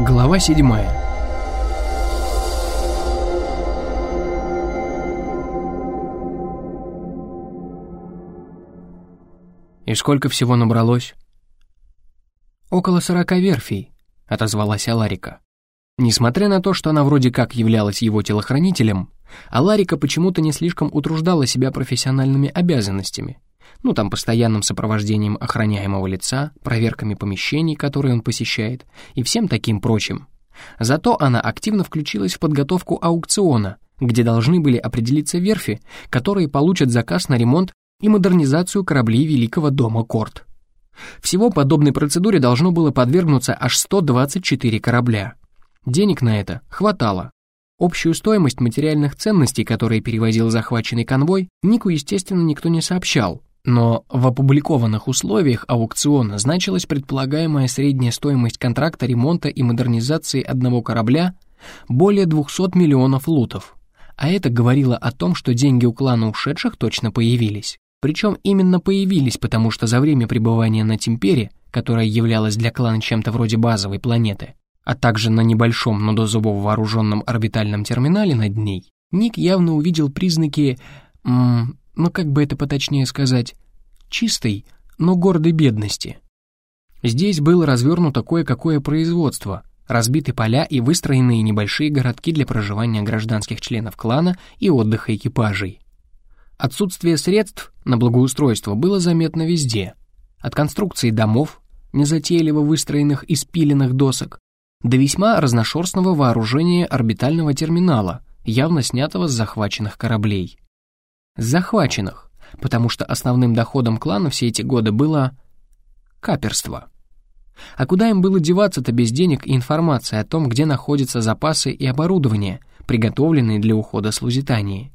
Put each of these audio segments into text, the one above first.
Глава седьмая. «И сколько всего набралось?» «Около сорока верфей», — отозвалась Аларика. Несмотря на то, что она вроде как являлась его телохранителем, Аларика почему-то не слишком утруждала себя профессиональными обязанностями, ну там постоянным сопровождением охраняемого лица, проверками помещений, которые он посещает, и всем таким прочим. Зато она активно включилась в подготовку аукциона, где должны были определиться верфи, которые получат заказ на ремонт и модернизацию кораблей Великого дома Корт. Всего подобной процедуре должно было подвергнуться аж 124 корабля. Денег на это хватало, Общую стоимость материальных ценностей, которые перевозил захваченный конвой, Нику, естественно, никто не сообщал, но в опубликованных условиях аукциона значилась предполагаемая средняя стоимость контракта ремонта и модернизации одного корабля более 200 миллионов лутов. А это говорило о том, что деньги у клана ушедших точно появились. Причем именно появились, потому что за время пребывания на Темпере, которая являлась для клана чем-то вроде базовой планеты, а также на небольшом, но до зубов вооруженном орбитальном терминале над ней, Ник явно увидел признаки, ну как бы это поточнее сказать, чистой, но гордой бедности. Здесь было развернуто кое-какое производство, разбиты поля и выстроенные небольшие городки для проживания гражданских членов клана и отдыха экипажей. Отсутствие средств на благоустройство было заметно везде. От конструкции домов, незатейливо выстроенных из пиленных досок, до весьма разношерстного вооружения орбитального терминала, явно снятого с захваченных кораблей. Захваченных, потому что основным доходом клана все эти годы было каперство. А куда им было деваться-то без денег и информации о том, где находятся запасы и оборудование, приготовленные для ухода с Лузитании?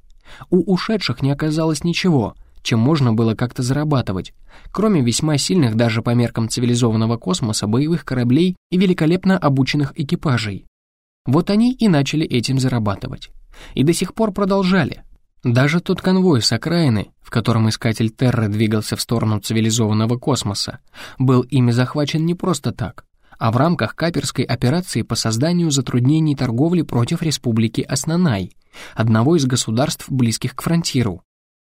У ушедших не оказалось ничего, чем можно было как-то зарабатывать, кроме весьма сильных даже по меркам цивилизованного космоса боевых кораблей и великолепно обученных экипажей. Вот они и начали этим зарабатывать. И до сих пор продолжали. Даже тот конвой с окраины, в котором искатель Терры двигался в сторону цивилизованного космоса, был ими захвачен не просто так, а в рамках каперской операции по созданию затруднений торговли против Республики Аснанай, одного из государств, близких к фронтиру,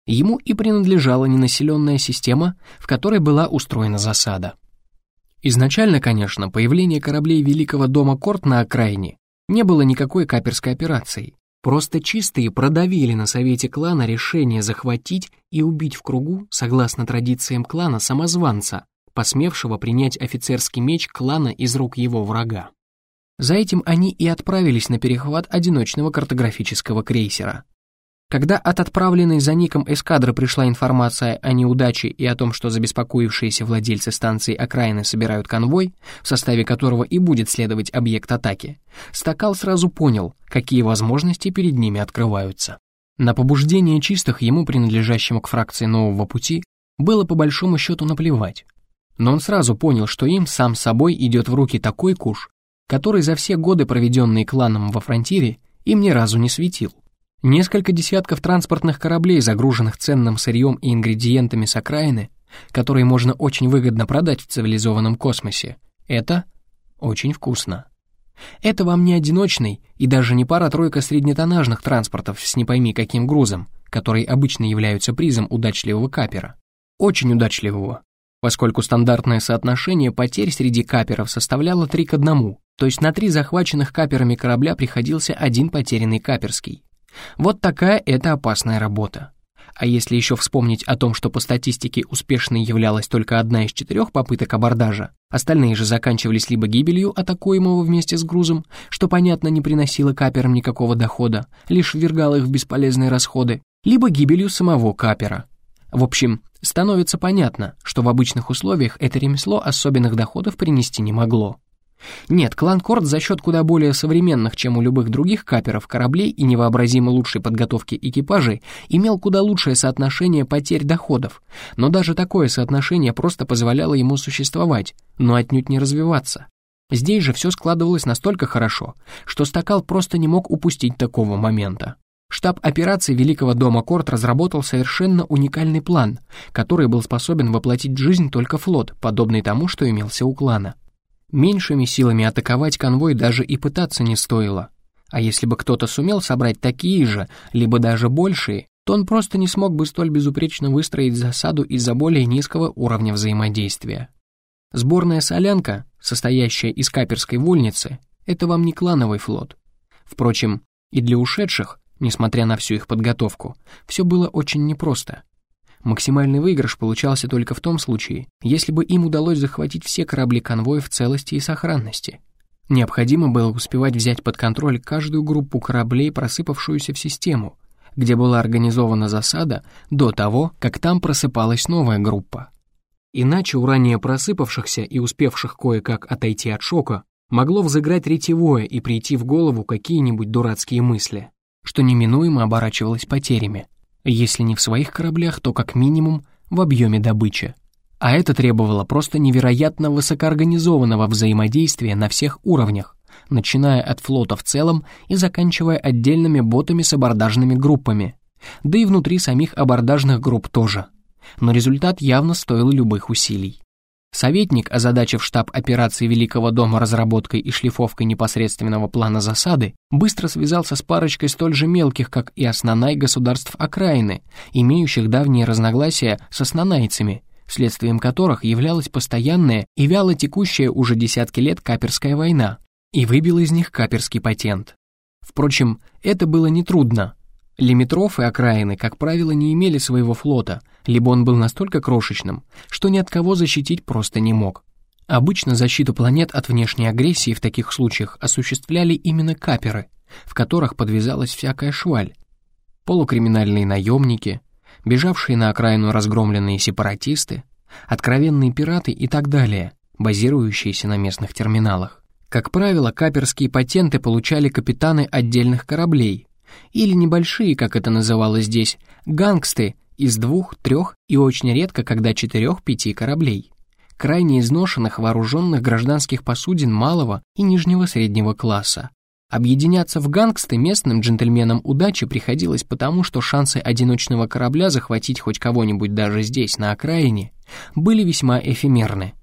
ему и принадлежала ненаселенная система, в которой была устроена засада. Изначально, конечно, появление кораблей Великого дома Корт на окраине не было никакой каперской операцией. Просто чистые продавили на совете клана решение захватить и убить в кругу, согласно традициям клана, самозванца, посмевшего принять офицерский меч клана из рук его врага. За этим они и отправились на перехват одиночного картографического крейсера. Когда от отправленной за Ником эскадры пришла информация о неудаче и о том, что забеспокоившиеся владельцы станции окраины собирают конвой, в составе которого и будет следовать объект атаки, Стакал сразу понял, какие возможности перед ними открываются. На побуждение чистых ему, принадлежащему к фракции Нового Пути, было по большому счету наплевать. Но он сразу понял, что им сам собой идет в руки такой куш, который за все годы, проведенные кланом во фронтире, им ни разу не светил. Несколько десятков транспортных кораблей, загруженных ценным сырьем и ингредиентами с окраины, которые можно очень выгодно продать в цивилизованном космосе. Это очень вкусно. Это вам не одиночный и даже не пара-тройка среднетоннажных транспортов с не пойми каким грузом, которые обычно являются призом удачливого капера. Очень удачливого, поскольку стандартное соотношение потерь среди каперов составляло 3 к 1, то есть на три захваченных каперами корабля приходился один потерянный каперский. Вот такая это опасная работа. А если еще вспомнить о том, что по статистике успешной являлась только одна из четырех попыток абордажа, остальные же заканчивались либо гибелью атакуемого вместе с грузом, что, понятно, не приносило каперам никакого дохода, лишь ввергало их в бесполезные расходы, либо гибелью самого капера. В общем, становится понятно, что в обычных условиях это ремесло особенных доходов принести не могло. Нет, клан Корт за счет куда более современных, чем у любых других каперов, кораблей и невообразимо лучшей подготовки экипажей имел куда лучшее соотношение потерь доходов, но даже такое соотношение просто позволяло ему существовать, но отнюдь не развиваться. Здесь же все складывалось настолько хорошо, что Стакал просто не мог упустить такого момента. Штаб операций Великого дома Корт разработал совершенно уникальный план, который был способен воплотить в жизнь только флот, подобный тому, что имелся у клана. Меньшими силами атаковать конвой даже и пытаться не стоило. А если бы кто-то сумел собрать такие же, либо даже большие, то он просто не смог бы столь безупречно выстроить засаду из-за более низкого уровня взаимодействия. Сборная солянка, состоящая из каперской вольницы, это вам не клановый флот. Впрочем, и для ушедших, несмотря на всю их подготовку, все было очень непросто. Максимальный выигрыш получался только в том случае, если бы им удалось захватить все корабли конвоя в целости и сохранности. Необходимо было успевать взять под контроль каждую группу кораблей, просыпавшуюся в систему, где была организована засада до того, как там просыпалась новая группа. Иначе у ранее просыпавшихся и успевших кое-как отойти от шока могло взыграть ретевое и прийти в голову какие-нибудь дурацкие мысли, что неминуемо оборачивалось потерями, если не в своих кораблях, то как минимум в объеме добычи. А это требовало просто невероятно высокоорганизованного взаимодействия на всех уровнях, начиная от флота в целом и заканчивая отдельными ботами с абордажными группами, да и внутри самих абордажных групп тоже – но результат явно стоил любых усилий. Советник, озадачив штаб операции Великого дома разработкой и шлифовкой непосредственного плана засады, быстро связался с парочкой столь же мелких, как и основной государств окраины, имеющих давние разногласия с основнайцами, следствием которых являлась постоянная и вяло текущая уже десятки лет каперская война, и выбил из них каперский патент. Впрочем, это было нетрудно, Лимитров и окраины, как правило, не имели своего флота, либо он был настолько крошечным, что ни от кого защитить просто не мог. Обычно защиту планет от внешней агрессии в таких случаях осуществляли именно каперы, в которых подвязалась всякая шваль. Полукриминальные наемники, бежавшие на окраину разгромленные сепаратисты, откровенные пираты и так далее, базирующиеся на местных терминалах. Как правило, каперские патенты получали капитаны отдельных кораблей, или небольшие, как это называлось здесь, гангсты из двух, трех и очень редко, когда четырех-пяти кораблей, крайне изношенных вооруженных гражданских посудин малого и нижнего среднего класса. Объединяться в гангсты местным джентльменам удачи приходилось потому, что шансы одиночного корабля захватить хоть кого-нибудь даже здесь, на окраине, были весьма эфемерны.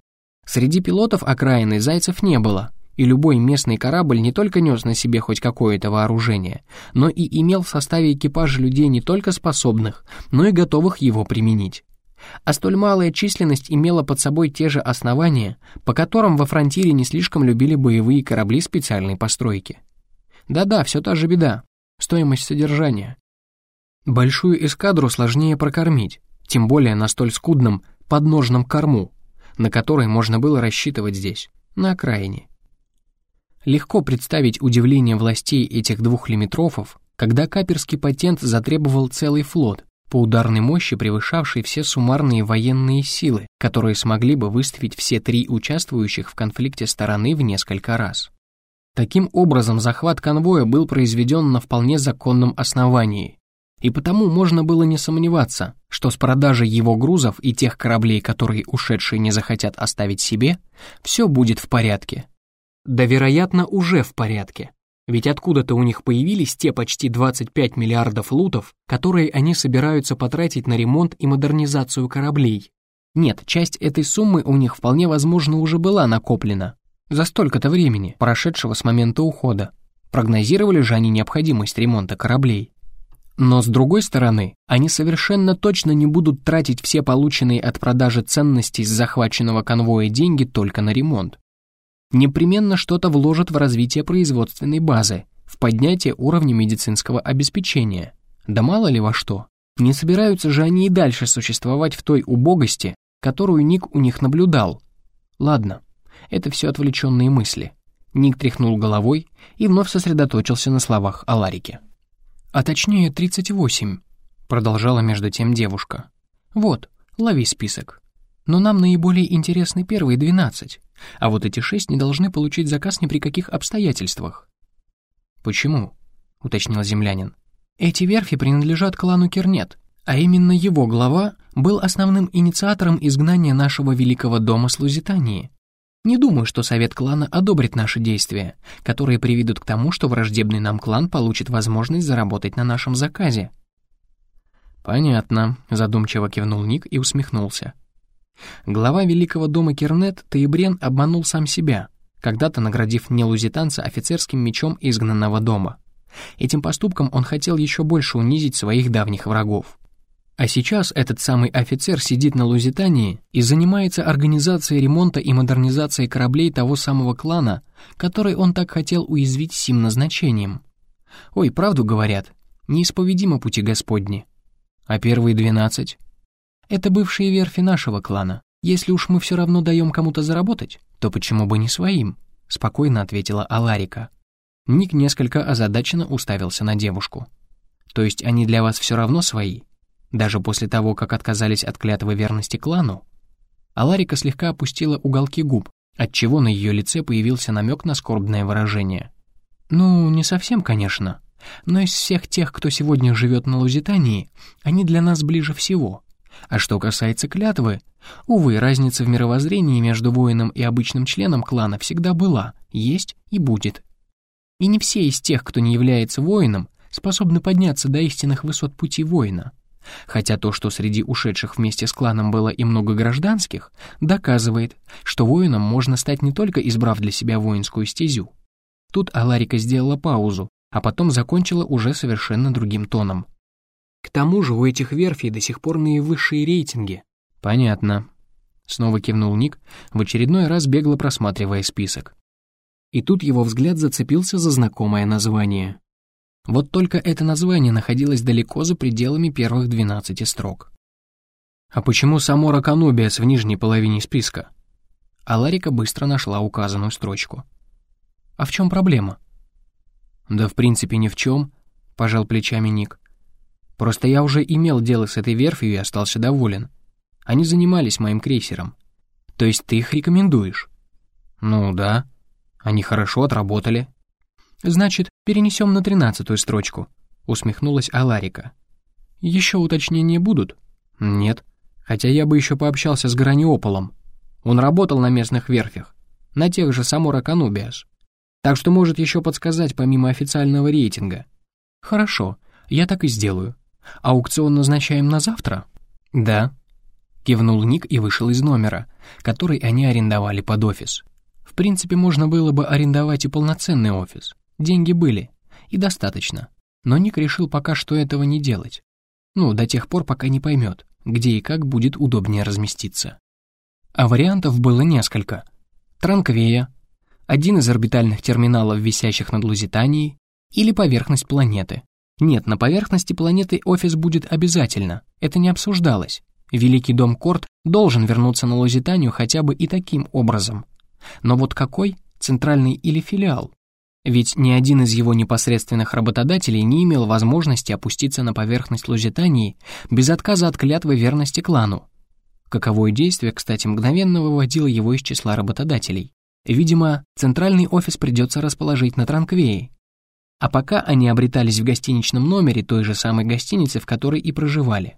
Среди пилотов окраины зайцев не было, и любой местный корабль не только нес на себе хоть какое-то вооружение, но и имел в составе экипажа людей не только способных, но и готовых его применить. А столь малая численность имела под собой те же основания, по которым во фронтире не слишком любили боевые корабли специальной постройки. Да-да, все та же беда. Стоимость содержания. Большую эскадру сложнее прокормить, тем более на столь скудном подножном корму, на который можно было рассчитывать здесь, на окраине. Легко представить удивление властей этих двух лимитрофов, когда каперский патент затребовал целый флот, по ударной мощи превышавший все суммарные военные силы, которые смогли бы выставить все три участвующих в конфликте стороны в несколько раз. Таким образом, захват конвоя был произведен на вполне законном основании, и потому можно было не сомневаться, что с продажей его грузов и тех кораблей, которые ушедшие не захотят оставить себе, все будет в порядке. Да, вероятно, уже в порядке. Ведь откуда-то у них появились те почти 25 миллиардов лутов, которые они собираются потратить на ремонт и модернизацию кораблей. Нет, часть этой суммы у них вполне возможно уже была накоплена. За столько-то времени, прошедшего с момента ухода. Прогнозировали же они необходимость ремонта кораблей. Но с другой стороны, они совершенно точно не будут тратить все полученные от продажи ценностей с захваченного конвоя деньги только на ремонт непременно что-то вложат в развитие производственной базы, в поднятие уровня медицинского обеспечения. Да мало ли во что. Не собираются же они и дальше существовать в той убогости, которую Ник у них наблюдал. Ладно, это все отвлеченные мысли. Ник тряхнул головой и вновь сосредоточился на словах о Ларике. «А точнее, 38», — продолжала между тем девушка. «Вот, лови список. Но нам наиболее интересны первые 12. А вот эти шесть не должны получить заказ ни при каких обстоятельствах. «Почему?» — уточнил землянин. «Эти верфи принадлежат клану Кернет, а именно его глава был основным инициатором изгнания нашего великого дома с Лузитании. Не думаю, что совет клана одобрит наши действия, которые приведут к тому, что враждебный нам клан получит возможность заработать на нашем заказе». «Понятно», — задумчиво кивнул Ник и усмехнулся. Глава Великого дома Кернет Таибрен обманул сам себя, когда-то наградив нелузитанца офицерским мечом изгнанного дома. Этим поступком он хотел еще больше унизить своих давних врагов. А сейчас этот самый офицер сидит на Лузитании и занимается организацией ремонта и модернизацией кораблей того самого клана, который он так хотел уязвить сим назначением. Ой, правду говорят, неисповедимо пути Господни. А первые двенадцать? Это бывшие верфи нашего клана. Если уж мы все равно даем кому-то заработать, то почему бы не своим? Спокойно ответила Аларика. Ник несколько озадаченно уставился на девушку. То есть они для вас все равно свои? Даже после того, как отказались от клятвы верности клану? Аларика слегка опустила уголки губ, отчего на ее лице появился намек на скорбное выражение. «Ну, не совсем, конечно. Но из всех тех, кто сегодня живет на Лузитании, они для нас ближе всего. А что касается клятвы, увы, разница в мировоззрении между воином и обычным членом клана всегда была, есть и будет. И не все из тех, кто не является воином, способны подняться до истинных высот пути воина. Хотя то, что среди ушедших вместе с кланом было и много гражданских, доказывает, что воином можно стать не только избрав для себя воинскую стезю. Тут Аларика сделала паузу, а потом закончила уже совершенно другим тоном. К тому же у этих верфей до сих пор наивысшие рейтинги. Понятно. Снова кивнул Ник, в очередной раз бегло просматривая список. И тут его взгляд зацепился за знакомое название. Вот только это название находилось далеко за пределами первых 12 строк. А почему Самора Канубиас в нижней половине списка? Аларика быстро нашла указанную строчку. А в чем проблема? Да в принципе ни в чем, пожал плечами Ник. Просто я уже имел дело с этой верфью и остался доволен. Они занимались моим крейсером. То есть ты их рекомендуешь? Ну да. Они хорошо отработали, «Значит, перенесем на тринадцатую строчку», — усмехнулась Аларика. «Еще уточнения будут?» «Нет. Хотя я бы еще пообщался с Граниополом. Он работал на местных верфях, на тех же Самура Канубиас. Так что может еще подсказать помимо официального рейтинга». «Хорошо, я так и сделаю. Аукцион назначаем на завтра?» «Да», — кивнул Ник и вышел из номера, который они арендовали под офис. В принципе, можно было бы арендовать и полноценный офис. Деньги были, и достаточно. Но Ник решил пока что этого не делать. Ну, до тех пор, пока не поймет, где и как будет удобнее разместиться. А вариантов было несколько. Транквея, один из орбитальных терминалов, висящих над Лузитанией, или поверхность планеты. Нет, на поверхности планеты офис будет обязательно, это не обсуждалось. Великий дом Корт должен вернуться на Лузитанию хотя бы и таким образом. Но вот какой, центральный или филиал? Ведь ни один из его непосредственных работодателей не имел возможности опуститься на поверхность Лузитании без отказа от клятвы верности клану. Каковое действие, кстати, мгновенно выводило его из числа работодателей. Видимо, центральный офис придется расположить на Транквее. А пока они обретались в гостиничном номере той же самой гостиницы, в которой и проживали.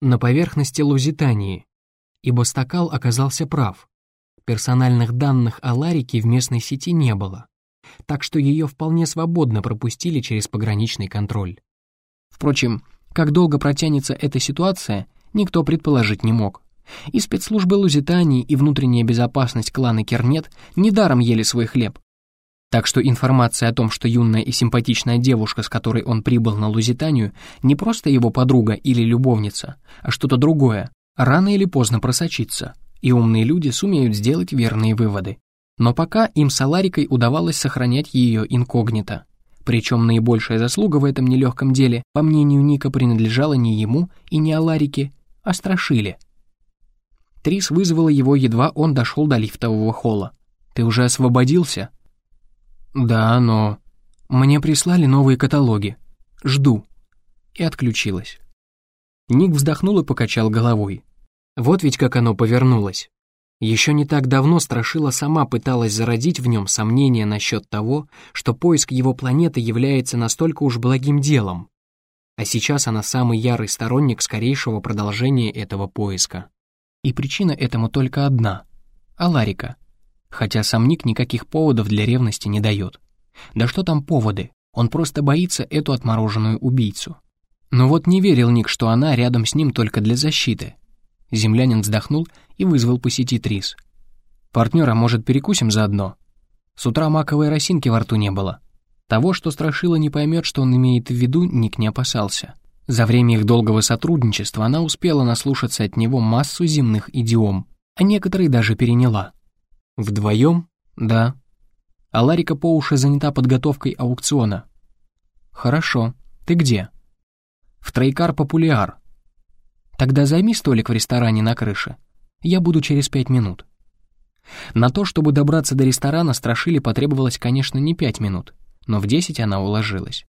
На поверхности Лузитании. Ибо Стакал оказался прав. Персональных данных о Ларике в местной сети не было так что ее вполне свободно пропустили через пограничный контроль. Впрочем, как долго протянется эта ситуация, никто предположить не мог. И спецслужбы Лузитании, и внутренняя безопасность клана Кернет недаром ели свой хлеб. Так что информация о том, что юная и симпатичная девушка, с которой он прибыл на Лузитанию, не просто его подруга или любовница, а что-то другое, рано или поздно просочится, и умные люди сумеют сделать верные выводы. Но пока им с Аларикой удавалось сохранять ее инкогнито. Причем наибольшая заслуга в этом нелегком деле, по мнению Ника, принадлежала не ему и не Аларике, а Страшиле. Трис вызвала его, едва он дошел до лифтового холла. «Ты уже освободился?» «Да, но...» «Мне прислали новые каталоги. Жду». И отключилась. Ник вздохнул и покачал головой. Вот ведь как оно повернулось. Еще не так давно Страшила сама пыталась зародить в нем сомнения насчет того, что поиск его планеты является настолько уж благим делом. А сейчас она самый ярый сторонник скорейшего продолжения этого поиска. И причина этому только одна — Аларика. Хотя сам Ник никаких поводов для ревности не дает. Да что там поводы, он просто боится эту отмороженную убийцу. Но вот не верил Ник, что она рядом с ним только для защиты. Землянин вздохнул и вызвал посетить Рис. «Партнера, может, перекусим заодно?» С утра маковой росинки во рту не было. Того, что Страшила не поймет, что он имеет в виду, Ник не опасался. За время их долгого сотрудничества она успела наслушаться от него массу земных идиом, а некоторые даже переняла. Вдвоем? Да. А Ларика по уши занята подготовкой аукциона. Хорошо. Ты где? В Тройкар Популяр. Тогда займи столик в ресторане на крыше. Я буду через пять минут. На то, чтобы добраться до ресторана, Страшиле потребовалось, конечно, не пять минут, но в десять она уложилась.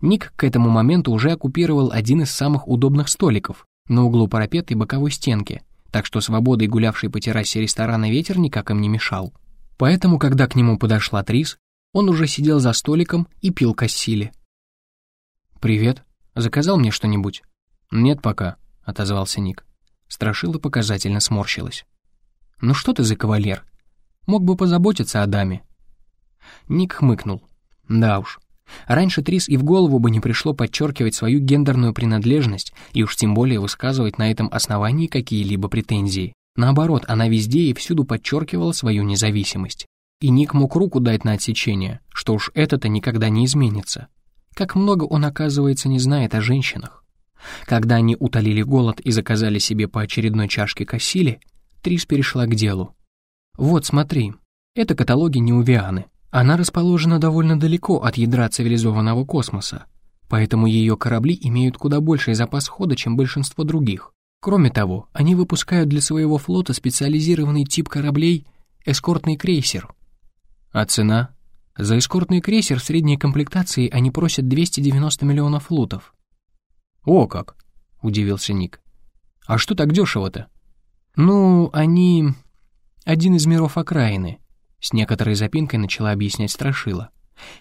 Ник к этому моменту уже оккупировал один из самых удобных столиков на углу парапета и боковой стенки, так что свободой гулявший по террасе ресторана ветер никак им не мешал. Поэтому, когда к нему подошла Трис, он уже сидел за столиком и пил кассили. «Привет. Заказал мне что-нибудь?» «Нет пока», — отозвался Ник. Страшила показательно сморщилась. «Ну что ты за кавалер? Мог бы позаботиться о даме». Ник хмыкнул. «Да уж, Раньше Трис и в голову бы не пришло подчеркивать свою гендерную принадлежность и уж тем более высказывать на этом основании какие-либо претензии. Наоборот, она везде и всюду подчеркивала свою независимость. И Ник мог руку дать на отсечение, что уж это-то никогда не изменится. Как много он, оказывается, не знает о женщинах. Когда они утолили голод и заказали себе по очередной чашке кассили, Трис перешла к делу. «Вот, смотри, это каталоги Неувианы. Она расположена довольно далеко от ядра цивилизованного космоса, поэтому ее корабли имеют куда больший запас хода, чем большинство других. Кроме того, они выпускают для своего флота специализированный тип кораблей «эскортный крейсер». А цена? За эскортный крейсер средней комплектации они просят 290 миллионов лутов. «О как!» — удивился Ник. «А что так дешево-то?» «Ну, они... один из миров окраины», с некоторой запинкой начала объяснять Страшила.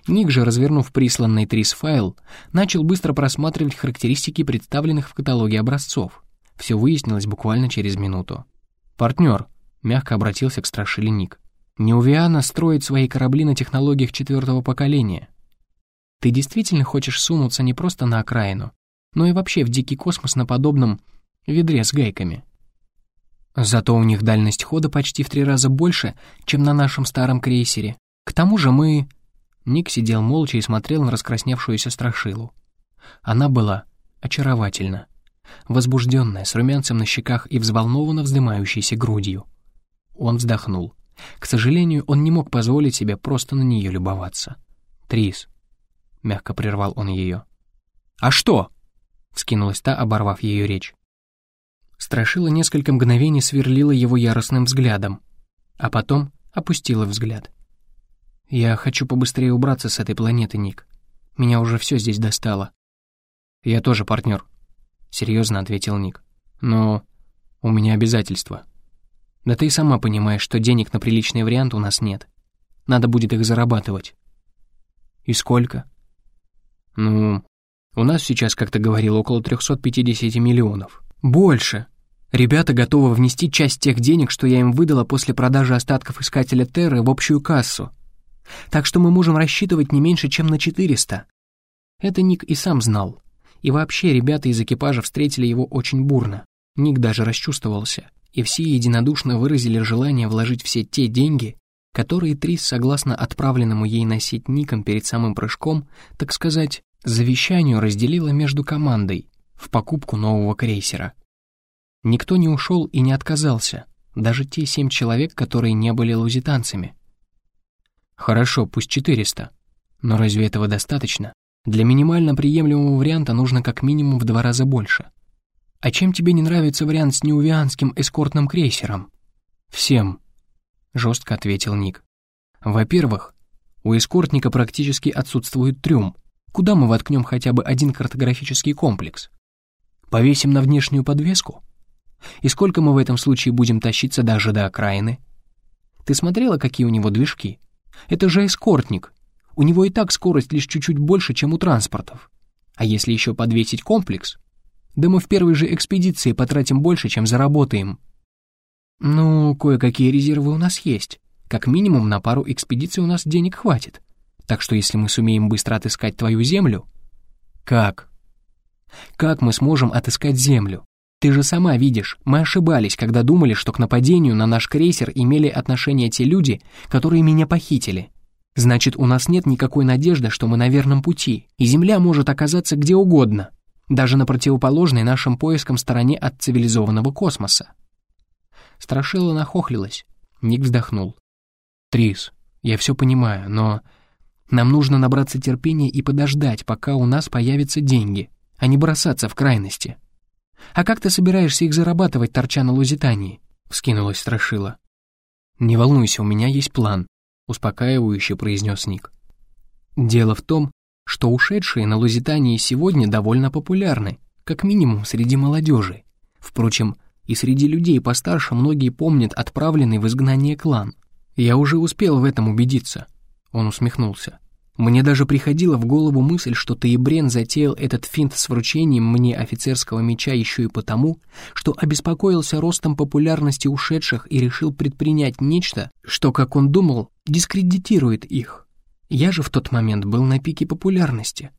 Ник же, развернув присланный Трис файл, начал быстро просматривать характеристики представленных в каталоге образцов. Все выяснилось буквально через минуту. «Партнер», — мягко обратился к Страшиле Ник, «Неувиана строит свои корабли на технологиях четвертого поколения. Ты действительно хочешь сунуться не просто на окраину, но и вообще в дикий космос на подобном ведре с гайками?» Зато у них дальность хода почти в три раза больше, чем на нашем старом крейсере. К тому же мы...» Ник сидел молча и смотрел на раскрасневшуюся страшилу. Она была очаровательна, возбужденная, с румянцем на щеках и взволнованно вздымающейся грудью. Он вздохнул. К сожалению, он не мог позволить себе просто на нее любоваться. «Трис», — мягко прервал он ее. «А что?» — вскинулась та, оборвав ее речь. Страшила несколько мгновений сверлила его яростным взглядом, а потом опустила взгляд. «Я хочу побыстрее убраться с этой планеты, Ник. Меня уже все здесь достало». «Я тоже партнер», — серьезно ответил Ник. «Но у меня обязательства. Да ты и сама понимаешь, что денег на приличный вариант у нас нет. Надо будет их зарабатывать». «И сколько?» «Ну, у нас сейчас, как ты говорил, около 350 миллионов». «Больше. Ребята готовы внести часть тех денег, что я им выдала после продажи остатков Искателя Терры в общую кассу. Так что мы можем рассчитывать не меньше, чем на 400». Это Ник и сам знал. И вообще ребята из экипажа встретили его очень бурно. Ник даже расчувствовался, и все единодушно выразили желание вложить все те деньги, которые Трис, согласно отправленному ей носить Ником перед самым прыжком, так сказать, завещанию разделила между командой, в покупку нового крейсера. Никто не ушел и не отказался, даже те семь человек, которые не были лузитанцами. Хорошо, пусть 400. Но разве этого достаточно? Для минимально приемлемого варианта нужно как минимум в два раза больше. А чем тебе не нравится вариант с неувианским эскортным крейсером? Всем, жестко ответил Ник. Во-первых, у эскортника практически отсутствует трюм. Куда мы воткнем хотя бы один картографический комплекс? Повесим на внешнюю подвеску? И сколько мы в этом случае будем тащиться даже до окраины? Ты смотрела, какие у него движки? Это же эскортник. У него и так скорость лишь чуть-чуть больше, чем у транспортов. А если еще подвесить комплекс? Да мы в первой же экспедиции потратим больше, чем заработаем. Ну, кое-какие резервы у нас есть. Как минимум на пару экспедиций у нас денег хватит. Так что если мы сумеем быстро отыскать твою землю... Как? Как мы сможем отыскать землю? Ты же сама видишь, мы ошибались, когда думали, что к нападению на наш крейсер имели отношение те люди, которые меня похитили. Значит, у нас нет никакой надежды, что мы на верном пути, и Земля может оказаться где угодно, даже на противоположной нашим поискам стороне от цивилизованного космоса. Страшила нахохлилась. Ник вздохнул. «Трис, я все понимаю, но нам нужно набраться терпения и подождать, пока у нас появятся деньги, а не бросаться в крайности. А как ты собираешься их зарабатывать, торча на Лузитании?» — вскинулась Страшила. «Не волнуйся, у меня есть план», — успокаивающе произнес Ник. «Дело в том, что ушедшие на Лузитании сегодня довольно популярны, как минимум среди молодежи. Впрочем, и среди людей постарше многие помнят отправленный в изгнание клан. Я уже успел в этом убедиться. Он усмехнулся. Мне даже приходила в голову мысль, что Таебрен затеял этот финт с вручением мне офицерского меча еще и потому, что обеспокоился ростом популярности ушедших и решил предпринять нечто, что, как он думал, дискредитирует их. Я же в тот момент был на пике популярности.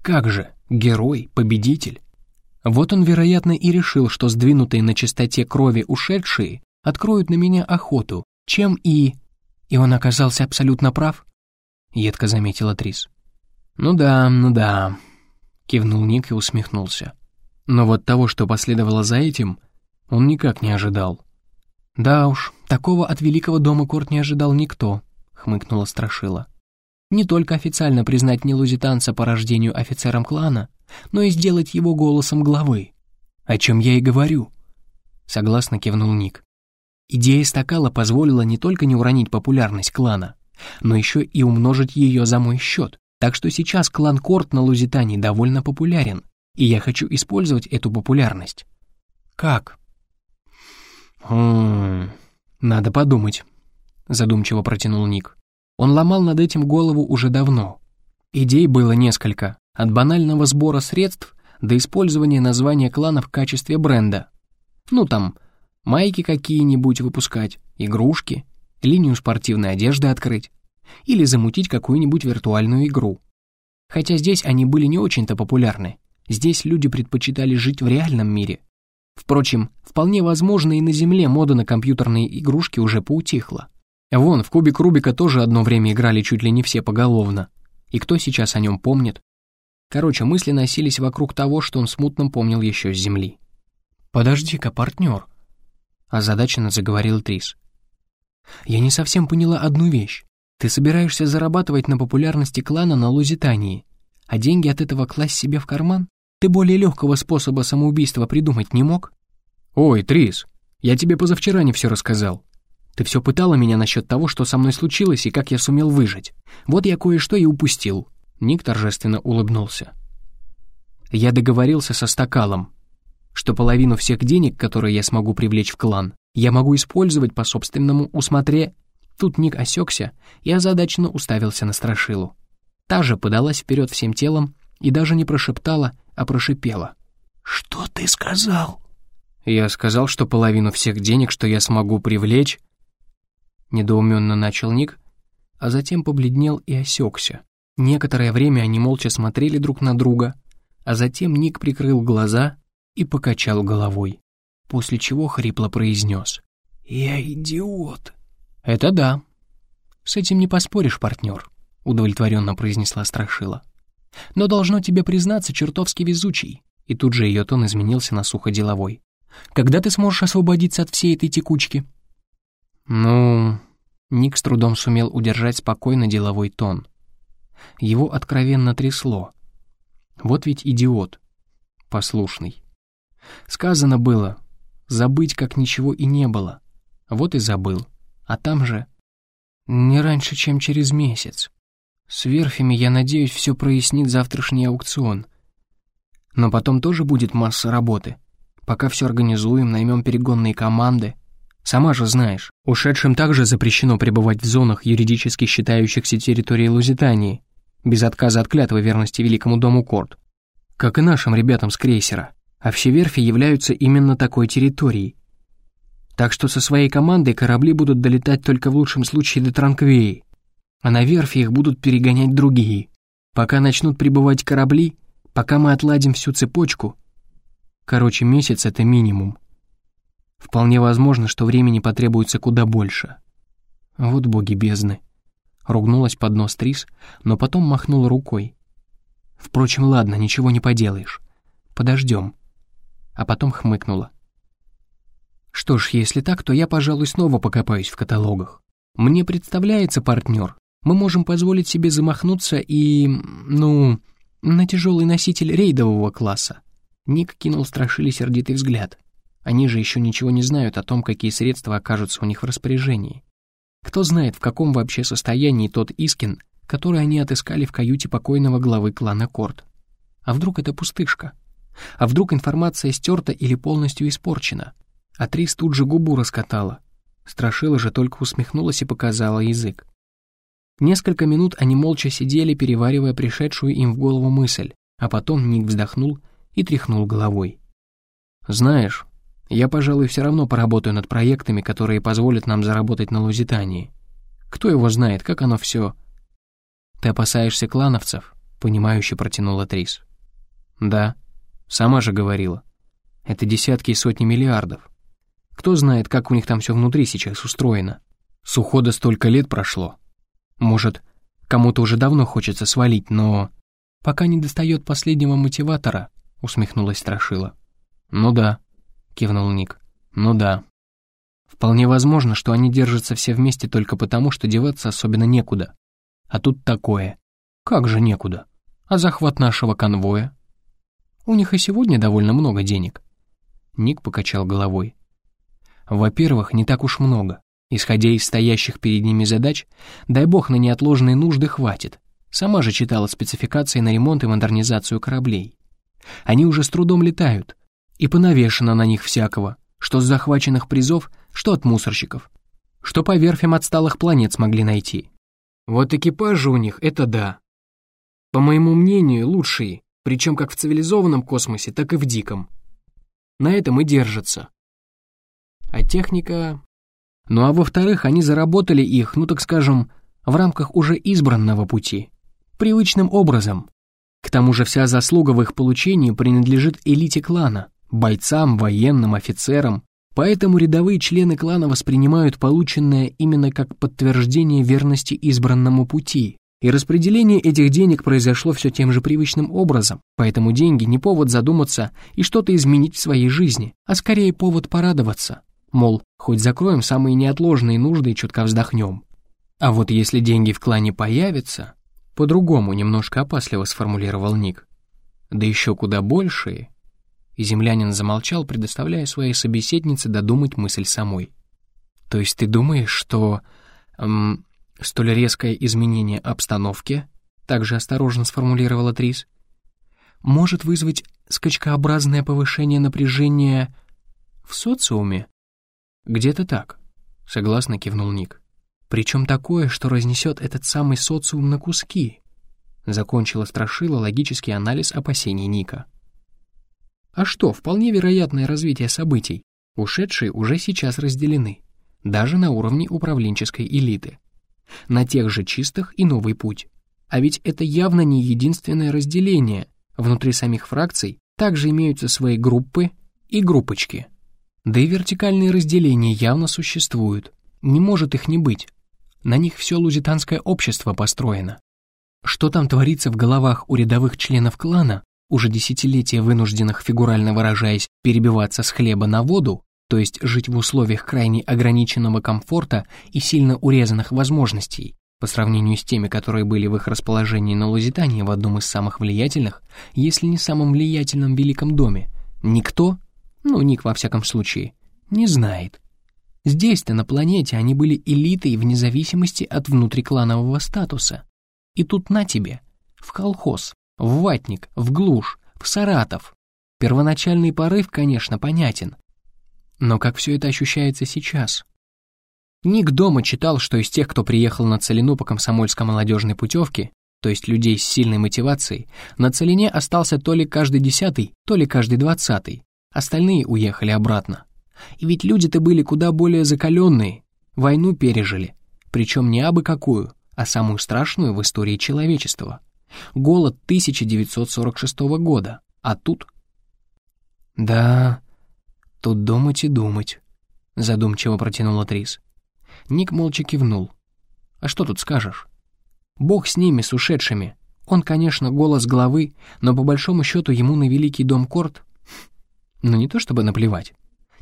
Как же, герой, победитель. Вот он, вероятно, и решил, что сдвинутые на чистоте крови ушедшие откроют на меня охоту, чем и... И он оказался абсолютно прав. — едко заметила Трис. «Ну да, ну да», — кивнул Ник и усмехнулся. Но вот того, что последовало за этим, он никак не ожидал. «Да уж, такого от великого дома Корт не ожидал никто», — хмыкнула Страшила. «Не только официально признать нелузитанца по рождению офицером клана, но и сделать его голосом главы. О чем я и говорю», — согласно кивнул Ник. Идея стакала позволила не только не уронить популярность клана, но еще и умножить ее за мой счет. Так что сейчас клан Корт на Лузитании довольно популярен, и я хочу использовать эту популярность. Как? Хм, надо подумать, задумчиво протянул Ник. Он ломал над этим голову уже давно. Идей было несколько, от банального сбора средств до использования названия клана в качестве бренда. Ну там, майки какие-нибудь выпускать, игрушки, линию спортивной одежды открыть или замутить какую-нибудь виртуальную игру. Хотя здесь они были не очень-то популярны. Здесь люди предпочитали жить в реальном мире. Впрочем, вполне возможно и на Земле мода на компьютерные игрушки уже поутихла. Вон, в кубик Рубика тоже одно время играли чуть ли не все поголовно. И кто сейчас о нем помнит? Короче, мысли носились вокруг того, что он смутно помнил еще с Земли. «Подожди-ка, партнер», — озадаченно заговорил Трис. Я не совсем поняла одну вещь. Ты собираешься зарабатывать на популярности клана на Лузитании, а деньги от этого класть себе в карман? Ты более легкого способа самоубийства придумать не мог? Ой, Трис, я тебе позавчера не все рассказал. Ты все пытала меня насчет того, что со мной случилось и как я сумел выжить. Вот я кое-что и упустил. Ник торжественно улыбнулся. Я договорился со Стакалом, что половину всех денег, которые я смогу привлечь в клан, я могу использовать по собственному усмотре...» Тут Ник осекся и озадаченно уставился на Страшилу. Та же подалась вперед всем телом и даже не прошептала, а прошипела. «Что ты сказал?» «Я сказал, что половину всех денег, что я смогу привлечь...» Недоуменно начал Ник, а затем побледнел и осекся. Некоторое время они молча смотрели друг на друга, а затем Ник прикрыл глаза и покачал головой после чего хрипло произнес. «Я идиот». «Это да. С этим не поспоришь, партнер», — удовлетворенно произнесла Страшила. «Но должно тебе признаться, чертовски везучий». И тут же ее тон изменился на сухо деловой. «Когда ты сможешь освободиться от всей этой текучки?» «Ну...» Ник с трудом сумел удержать спокойно деловой тон. Его откровенно трясло. Вот ведь идиот. Послушный. Сказано было, забыть, как ничего и не было. Вот и забыл. А там же... Не раньше, чем через месяц. С верфями, я надеюсь, все прояснит завтрашний аукцион. Но потом тоже будет масса работы. Пока все организуем, наймем перегонные команды. Сама же знаешь, ушедшим также запрещено пребывать в зонах, юридически считающихся территорией Лузитании, без отказа от клятвы верности Великому Дому Корт. Как и нашим ребятам с крейсера а все верфи являются именно такой территорией. Так что со своей командой корабли будут долетать только в лучшем случае до Транквеи, а на верфи их будут перегонять другие. Пока начнут прибывать корабли, пока мы отладим всю цепочку. Короче, месяц — это минимум. Вполне возможно, что времени потребуется куда больше. Вот боги бездны. Ругнулась под нос Трис, но потом махнула рукой. Впрочем, ладно, ничего не поделаешь. Подождем. А потом хмыкнула. Что ж, если так, то я, пожалуй, снова покопаюсь в каталогах. Мне представляется партнер. Мы можем позволить себе замахнуться и, ну, на тяжелый носитель рейдового класса. Ник кинул страшили сердитый взгляд. Они же еще ничего не знают о том, какие средства окажутся у них в распоряжении. Кто знает, в каком вообще состоянии тот Искин, который они отыскали в каюте покойного главы клана Корт. А вдруг это пустышка? А вдруг информация стерта или полностью испорчена? А Трис тут же губу раскатала. Страшила же только усмехнулась и показала язык. Несколько минут они молча сидели, переваривая пришедшую им в голову мысль, а потом Ник вздохнул и тряхнул головой. «Знаешь, я, пожалуй, все равно поработаю над проектами, которые позволят нам заработать на Лузитании. Кто его знает, как оно все. Ты опасаешься клановцев? Понимающе протянула Трис. Да, сама же говорила. Это десятки и сотни миллиардов. Кто знает, как у них там все внутри сейчас устроено. С ухода столько лет прошло. Может, кому-то уже давно хочется свалить, но... Пока не достает последнего мотиватора, усмехнулась Страшила. Ну да, — кивнул Ник. «Ну да. Вполне возможно, что они держатся все вместе только потому, что деваться особенно некуда. А тут такое. Как же некуда? А захват нашего конвоя? У них и сегодня довольно много денег». Ник покачал головой. «Во-первых, не так уж много. Исходя из стоящих перед ними задач, дай бог на неотложные нужды хватит. Сама же читала спецификации на ремонт и модернизацию кораблей. Они уже с трудом летают, и понавешено на них всякого, что с захваченных призов, что от мусорщиков, что по верфям отсталых планет смогли найти. Вот экипажи у них — это да. По моему мнению, лучшие, причем как в цивилизованном космосе, так и в диком. На этом и держатся. А техника... Ну а во-вторых, они заработали их, ну так скажем, в рамках уже избранного пути, привычным образом. К тому же вся заслуга в их получении принадлежит элите клана, бойцам, военным, офицерам, поэтому рядовые члены клана воспринимают полученное именно как подтверждение верности избранному пути, и распределение этих денег произошло все тем же привычным образом, поэтому деньги не повод задуматься и что-то изменить в своей жизни, а скорее повод порадоваться. Мол, хоть закроем самые неотложные нужды и чутка вздохнем. А вот если деньги в клане появятся, по-другому немножко опасливо сформулировал Ник, да еще куда большие, и землянин замолчал, предоставляя своей собеседнице додумать мысль самой. «То есть ты думаешь, что эм, столь резкое изменение обстановки, также осторожно сформулировала Трис, может вызвать скачкообразное повышение напряжения в социуме?» «Где-то так», — согласно кивнул Ник. «Причем такое, что разнесет этот самый социум на куски», — закончила Страшила логический анализ опасений Ника. А что, вполне вероятное развитие событий. Ушедшие уже сейчас разделены, даже на уровне управленческой элиты. На тех же чистых и новый путь. А ведь это явно не единственное разделение. Внутри самих фракций также имеются свои группы и группочки. Да и вертикальные разделения явно существуют. Не может их не быть. На них все лузитанское общество построено. Что там творится в головах у рядовых членов клана, уже десятилетия вынужденных, фигурально выражаясь, перебиваться с хлеба на воду, то есть жить в условиях крайне ограниченного комфорта и сильно урезанных возможностей, по сравнению с теми, которые были в их расположении на Лузитании в одном из самых влиятельных, если не самом влиятельном великом доме, никто, ну, Ник во всяком случае, не знает. Здесь-то на планете они были элитой вне зависимости от внутрикланового статуса. И тут на тебе, в колхоз, в Ватник, в Глушь, в Саратов. Первоначальный порыв, конечно, понятен. Но как все это ощущается сейчас? Ник дома читал, что из тех, кто приехал на Целину по комсомольско-молодежной путевке, то есть людей с сильной мотивацией, на Целине остался то ли каждый десятый, то ли каждый двадцатый. Остальные уехали обратно. И ведь люди-то были куда более закаленные, войну пережили, причем не абы какую, а самую страшную в истории человечества. Голод 1946 года. А тут... Да, тут думать и думать, задумчиво протянула Трис. Ник молча кивнул. А что тут скажешь? Бог с ними, с ушедшими. Он, конечно, голос главы, но по большому счету ему на Великий дом Корт... Ну не то чтобы наплевать.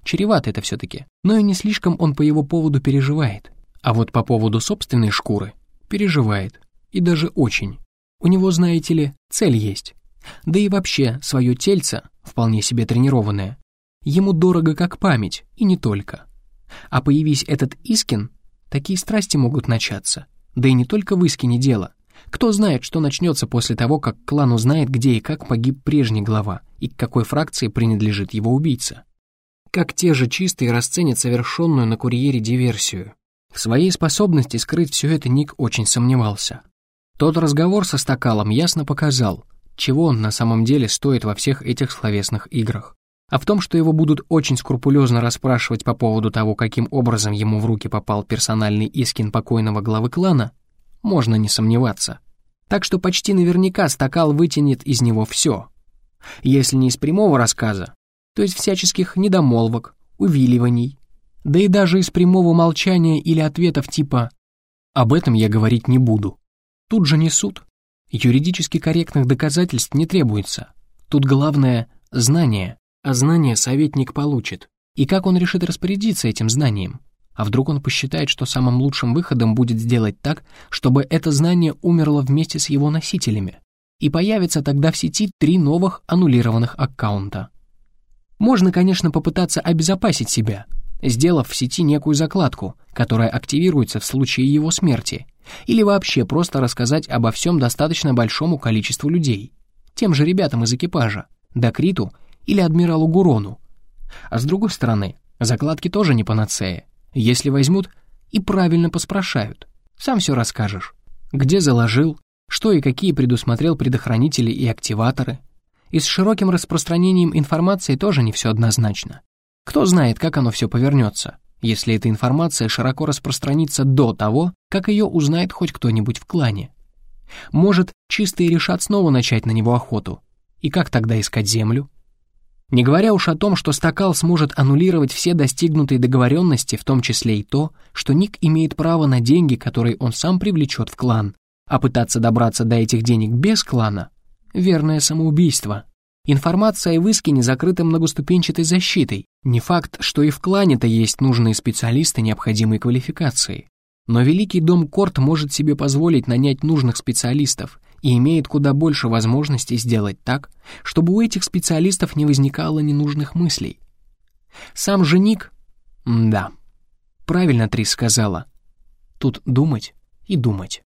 Чревато это все-таки, но и не слишком он по его поводу переживает. А вот по поводу собственной шкуры переживает. И даже очень. У него, знаете ли, цель есть. Да и вообще, свое тельце, вполне себе тренированное, ему дорого как память, и не только. А появись этот Искин, такие страсти могут начаться. Да и не только в Искине дело. Кто знает, что начнется после того, как клан узнает, где и как погиб прежний глава, и к какой фракции принадлежит его убийца. Как те же чистые расценят совершенную на курьере диверсию. В своей способности скрыть все это Ник очень сомневался. Тот разговор со Стакалом ясно показал, чего он на самом деле стоит во всех этих словесных играх. А в том, что его будут очень скрупулезно расспрашивать по поводу того, каким образом ему в руки попал персональный искин покойного главы клана, можно не сомневаться. Так что почти наверняка Стакал вытянет из него все. Если не из прямого рассказа, то из всяческих недомолвок, увиливаний, да и даже из прямого молчания или ответов типа «об этом я говорить не буду». Тут же не суд. Юридически корректных доказательств не требуется. Тут главное — знание, а знание советник получит. И как он решит распорядиться этим знанием? А вдруг он посчитает, что самым лучшим выходом будет сделать так, чтобы это знание умерло вместе с его носителями? И появится тогда в сети три новых аннулированных аккаунта. Можно, конечно, попытаться обезопасить себя, сделав в сети некую закладку, которая активируется в случае его смерти, или вообще просто рассказать обо всем достаточно большому количеству людей, тем же ребятам из экипажа, Докриту или адмиралу Гурону. А с другой стороны, закладки тоже не панацея. Если возьмут и правильно поспрашают, сам все расскажешь. Где заложил, что и какие предусмотрел предохранители и активаторы. И с широким распространением информации тоже не все однозначно. Кто знает, как оно все повернется, если эта информация широко распространится до того, как ее узнает хоть кто-нибудь в клане. Может, чистые решат снова начать на него охоту. И как тогда искать землю? Не говоря уж о том, что Стакал сможет аннулировать все достигнутые договоренности, в том числе и то, что Ник имеет право на деньги, которые он сам привлечет в клан, а пытаться добраться до этих денег без клана — верное самоубийство. Информация в Искине закрыта многоступенчатой защитой. Не факт, что и в клане-то есть нужные специалисты необходимой квалификации. Но Великий дом Корт может себе позволить нанять нужных специалистов и имеет куда больше возможностей сделать так, чтобы у этих специалистов не возникало ненужных мыслей. Сам же Ник... Да, правильно Трис сказала. Тут думать и думать.